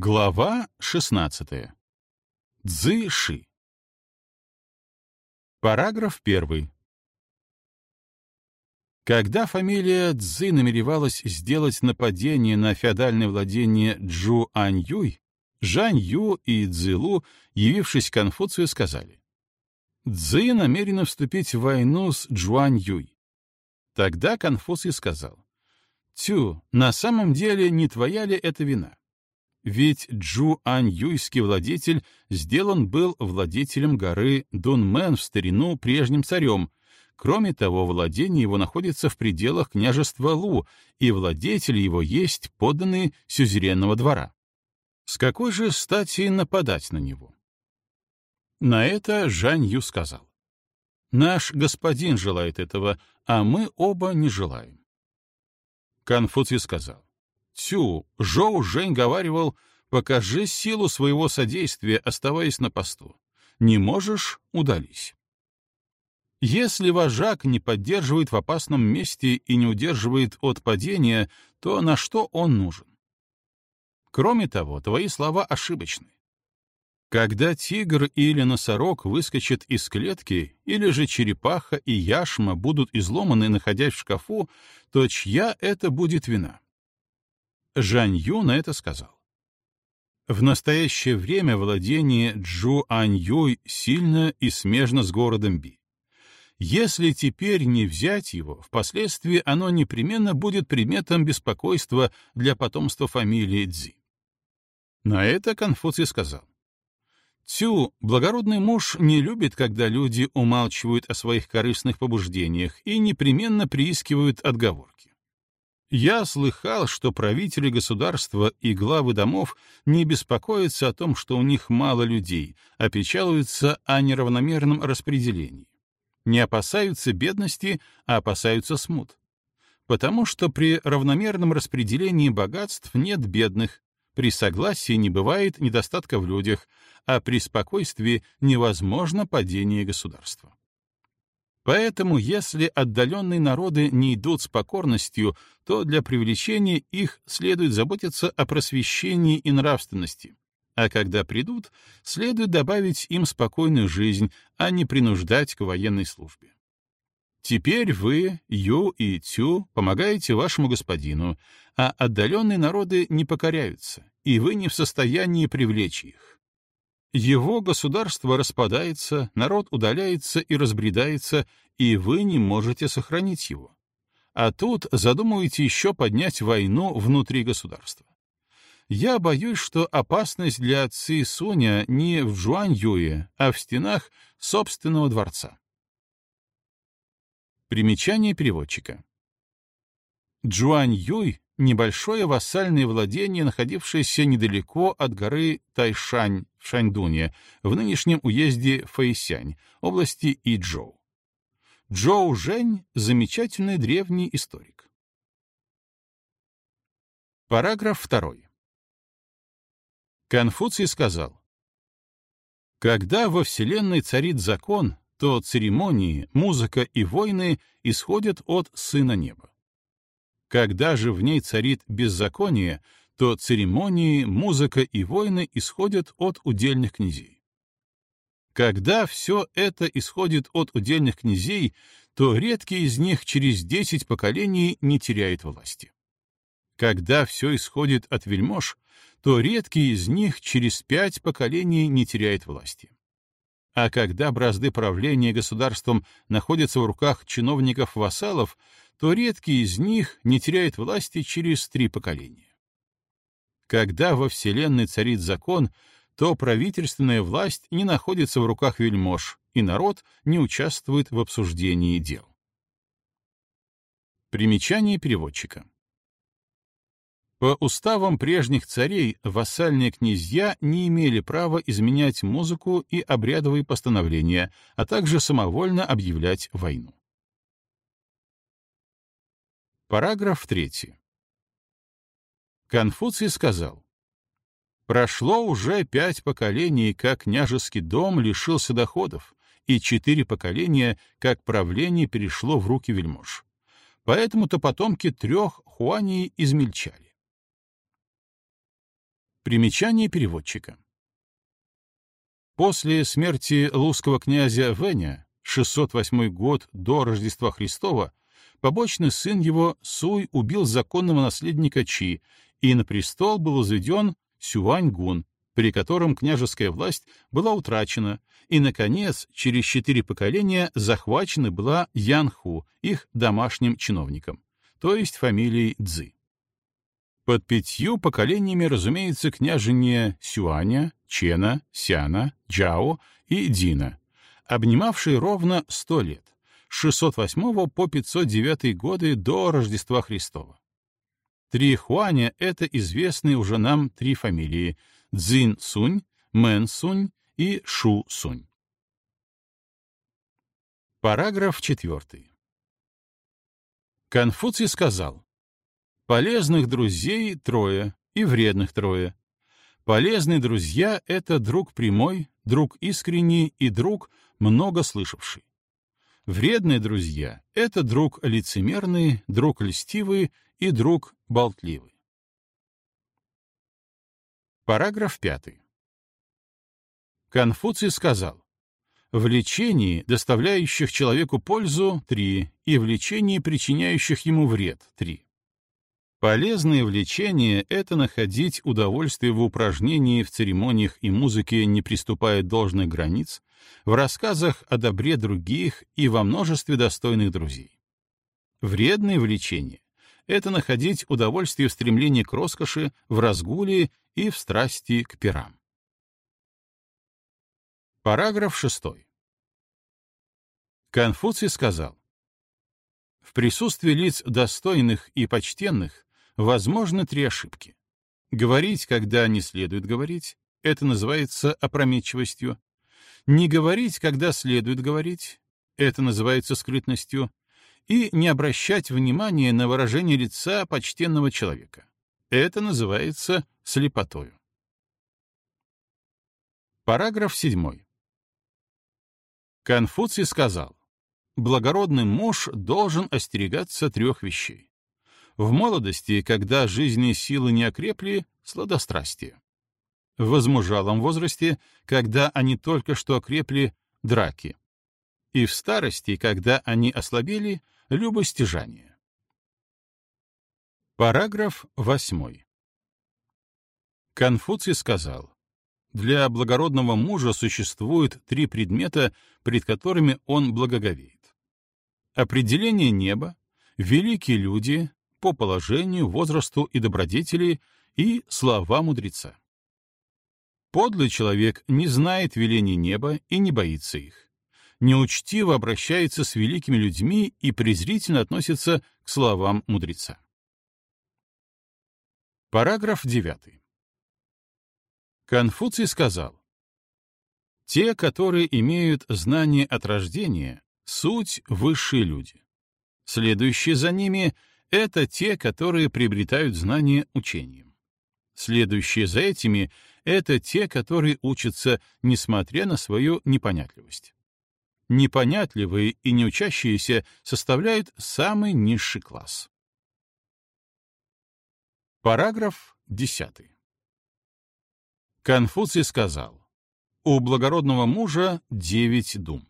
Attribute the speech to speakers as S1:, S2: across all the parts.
S1: Глава 16. Цзы Ши. Параграф 1. Когда фамилия Цзы намеревалась сделать нападение на феодальное владение Джу Ань Юй, Жань Ю и Цзилу, явившись к Конфуцию, сказали, «Цзы намерена вступить в войну с Джуань Юй». Тогда Конфуций сказал, «Тю, на самом деле не твоя ли это вина? Ведь Джу Ань Юйский владетель сделан был владетелем горы Дунмен в старину прежним царем. Кроме того, владение его находится в пределах княжества Лу, и владетель его есть подданный сюзеренного двора. С какой же стати нападать на него? На это Жань Ю сказал. Наш господин желает этого, а мы оба не желаем. Конфуций сказал. Тю, Жоу Жень говаривал, покажи силу своего содействия, оставаясь на посту. Не можешь — удались. Если вожак не поддерживает в опасном месте и не удерживает от падения, то на что он нужен? Кроме того, твои слова ошибочны. Когда тигр или носорог выскочит из клетки, или же черепаха и яшма будут изломаны, находясь в шкафу, то чья это будет вина? Жань Ю на это сказал. В настоящее время владение Джу Ань Юй сильно и смежно с городом Би. Если теперь не взять его, впоследствии оно непременно будет предметом беспокойства для потомства фамилии Цзи. На это Конфуций сказал. Цю, благородный муж не любит, когда люди умалчивают о своих корыстных побуждениях и непременно приискивают отговорки. Я слыхал, что правители государства и главы домов не беспокоятся о том, что у них мало людей, а печалуются о неравномерном распределении. Не опасаются бедности, а опасаются смут. Потому что при равномерном распределении богатств нет бедных, при согласии не бывает недостатка в людях, а при спокойствии невозможно падение государства. Поэтому, если отдаленные народы не идут с покорностью, то для привлечения их следует заботиться о просвещении и нравственности, а когда придут, следует добавить им спокойную жизнь, а не принуждать к военной службе. Теперь вы, Ю и Тю, помогаете вашему господину, а отдаленные народы не покоряются, и вы не в состоянии привлечь их. Его государство распадается, народ удаляется и разбредается, и вы не можете сохранить его. А тут задумываете еще поднять войну внутри государства. Я боюсь, что опасность для Ци Суня не в Жуаньюе, а в стенах собственного дворца. Примечание переводчика. Джуань Юй небольшое вассальное владение, находившееся недалеко от горы Тайшань в Шаньдуне, в нынешнем уезде Фэйсянь, области Иджоу. Джоу Жень — замечательный древний историк. Параграф 2. Конфуций сказал, «Когда во Вселенной царит закон, то церемонии, музыка и войны исходят от Сына Неба. Когда же в ней царит беззаконие, то церемонии, музыка и войны исходят от удельных князей. Когда все это исходит от удельных князей, то редкий из них через десять поколений не теряет власти. Когда все исходит от вельмож, то редкий из них через пять поколений не теряет власти. А когда бразды правления государством находятся в руках чиновников-вассалов, то редкий из них не теряет власти через три поколения. Когда во Вселенной царит закон, то правительственная власть не находится в руках вельмож, и народ не участвует в обсуждении дел. Примечание переводчика. По уставам прежних царей вассальные князья не имели права изменять музыку и обрядовые постановления, а также самовольно объявлять войну. Параграф 3. Конфуций сказал, «Прошло уже пять поколений, как княжеский дом лишился доходов, и четыре поколения, как правление перешло в руки вельмож. Поэтому-то потомки трех Хуаней измельчали. Примечание переводчика. После смерти лузского князя Веня, 608 год до Рождества Христова, побочный сын его Суй убил законного наследника Чи, и на престол был возведен Сюань-гун, при котором княжеская власть была утрачена, и, наконец, через четыре поколения захвачена была Янху, их домашним чиновником, то есть фамилией Цзы. Под пятью поколениями, разумеется, княжение Сюаня, Чена, Сяна, Джао и Дина, обнимавшие ровно сто лет, 608 по 509 годы до Рождества Христова. Три Хуаня — это известные уже нам три фамилии — Цзин Сунь, Мэн Сунь и Шу Сунь. Параграф четвертый. Конфуций сказал, Полезных друзей трое и вредных трое. Полезные друзья — это друг прямой, друг искренний и друг, много слышавший. Вредные друзья — это друг лицемерный, друг льстивый и друг болтливый. Параграф пятый. Конфуций сказал, в лечении, доставляющих человеку пользу, три, и в лечении, причиняющих ему вред, три. Полезное влечение — это находить удовольствие в упражнении, в церемониях и музыке, не приступая должных границ, в рассказах о добре других и во множестве достойных друзей. Вредное влечение — это находить удовольствие в стремлении к роскоши, в разгуле и в страсти к пирам. Параграф 6. Конфуций сказал, в присутствии лиц достойных и почтенных Возможно три ошибки. Говорить, когда не следует говорить, это называется опрометчивостью. Не говорить, когда следует говорить, это называется скрытностью. И не обращать внимания на выражение лица почтенного человека. Это называется слепотою. Параграф 7. Конфуций сказал, благородный муж должен остерегаться трех вещей. В молодости, когда жизненные силы не окрепли, сладострастие. В возмужалом возрасте, когда они только что окрепли, драки. И в старости, когда они ослабели, любостяжание. Параграф 8. Конфуций сказал, для благородного мужа существует три предмета, пред которыми он благоговеет. Определение неба, великие люди, по положению, возрасту и добродетели и слова мудреца. Подлый человек не знает велений неба и не боится их. Неучтиво обращается с великими людьми и презрительно относится к словам мудреца. Параграф 9. Конфуций сказал, «Те, которые имеют знание от рождения, суть высшие люди. Следующие за ними — это те, которые приобретают знания учением. Следующие за этими — это те, которые учатся, несмотря на свою непонятливость. Непонятливые и неучащиеся составляют самый низший класс. Параграф 10. Конфуций сказал, «У благородного мужа девять дум.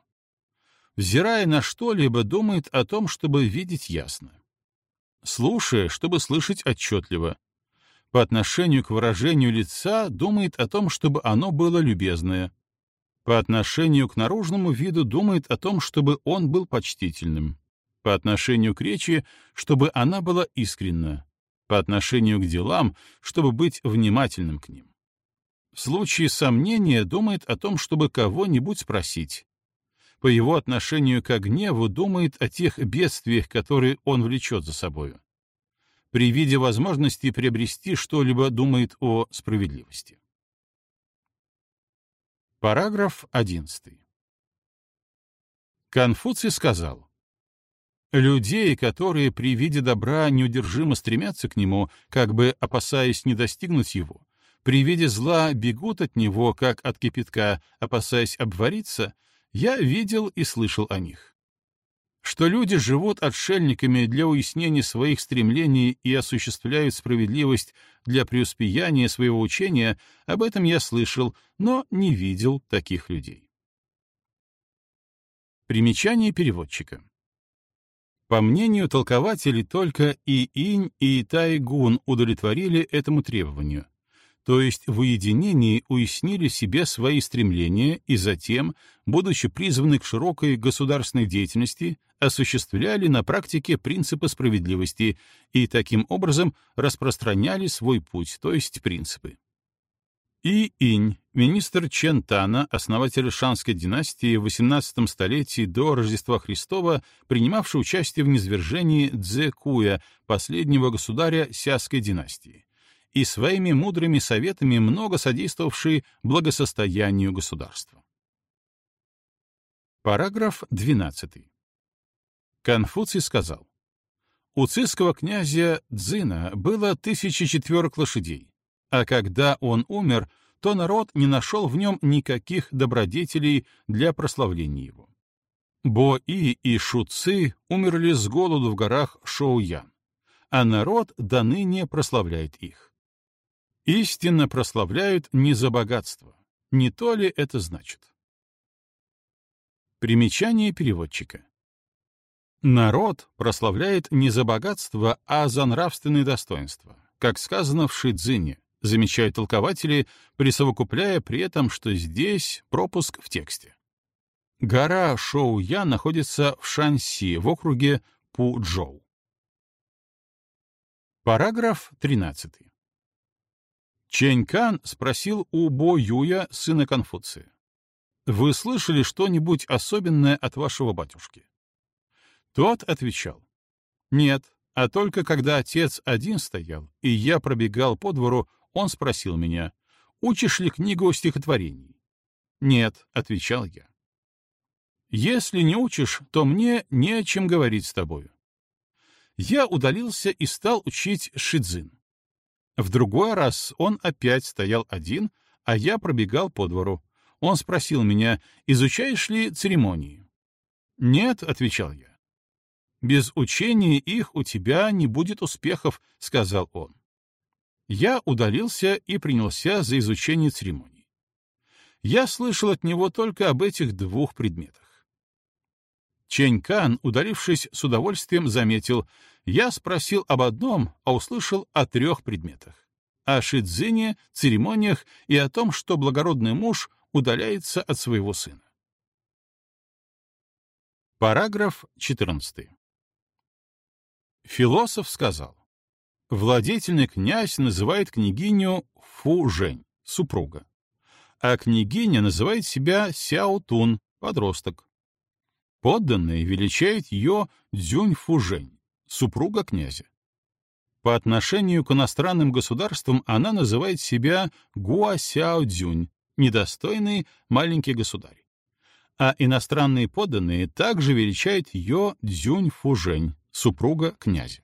S1: Взирая на что-либо, думает о том, чтобы видеть ясно слушая, чтобы слышать отчетливо. По отношению к выражению лица думает о том, чтобы оно было любезное. По отношению к наружному виду думает о том, чтобы он был почтительным. По отношению к речи, чтобы она была искренна. По отношению к делам, чтобы быть внимательным к ним. В случае сомнения думает о том, чтобы кого-нибудь спросить. По его отношению к гневу думает о тех бедствиях, которые он влечет за собою при виде возможности приобрести что-либо думает о справедливости. Параграф 11. Конфуций сказал, «Людей, которые при виде добра неудержимо стремятся к нему, как бы опасаясь не достигнуть его, при виде зла бегут от него, как от кипятка, опасаясь обвариться, я видел и слышал о них. Что люди живут отшельниками для уяснения своих стремлений и осуществляют справедливость для преуспеяния своего учения, об этом я слышал, но не видел таких людей. Примечание переводчика. По мнению толкователей, только и Инь, и Тайгун удовлетворили этому требованию, то есть в уединении уяснили себе свои стремления и затем, будучи призваны к широкой государственной деятельности, осуществляли на практике принципы справедливости и таким образом распространяли свой путь, то есть принципы. И Инь, министр Чен Тана, основатель Шанской династии в XVIII столетии до Рождества Христова, принимавший участие в низвержении Цзэ Куя, последнего государя Сяской династии, и своими мудрыми советами много содействовавший благосостоянию государства. Параграф 12. Конфуций сказал, «У циского князя Цзина было тысячи четверок лошадей, а когда он умер, то народ не нашел в нем никаких добродетелей для прославления его. Бо-И и Шу-Ци умерли с голоду в горах Шоу-Ян, а народ до ныне прославляет их. Истинно прославляют не за богатство. Не то ли это значит? Примечание переводчика. Народ прославляет не за богатство, а за нравственные достоинства, как сказано в Шидзине, замечают толкователи, присовокупляя при этом, что здесь пропуск в тексте. Гора Шоу-Я находится в Шанси, в округе Пу-Джоу. Параграф 13. Чэнь Кан спросил у Бо Юя, сына Конфуция. «Вы слышали что-нибудь особенное от вашего батюшки?» Тот отвечал. «Нет, а только когда отец один стоял, и я пробегал по двору, он спросил меня, «Учишь ли книгу стихотворений?» «Нет», — отвечал я. «Если не учишь, то мне не о чем говорить с тобою». Я удалился и стал учить шидзин. В другой раз он опять стоял один, а я пробегал по двору. Он спросил меня, изучаешь ли церемонии? «Нет», — отвечал я. «Без учения их у тебя не будет успехов», — сказал он я удалился и принялся за изучение церемоний. Я слышал от него только об этих двух предметах. Чэнь Кан, удалившись с удовольствием, заметил, я спросил об одном, а услышал о трех предметах. О шидзине, церемониях и о том, что благородный муж удаляется от своего сына. Параграф 14. Философ сказал, Владетельный князь называет княгиню Фу-Жень, супруга, а княгиня называет себя Сяо-Тун, подросток. Подданные величают ее Дзюнь-Фу-Жень, супруга князя. По отношению к иностранным государствам она называет себя Гуа-Сяо-Дзюнь, недостойный маленький государь. А иностранные подданные также величают ее Дзюнь-Фу-Жень, супруга князя.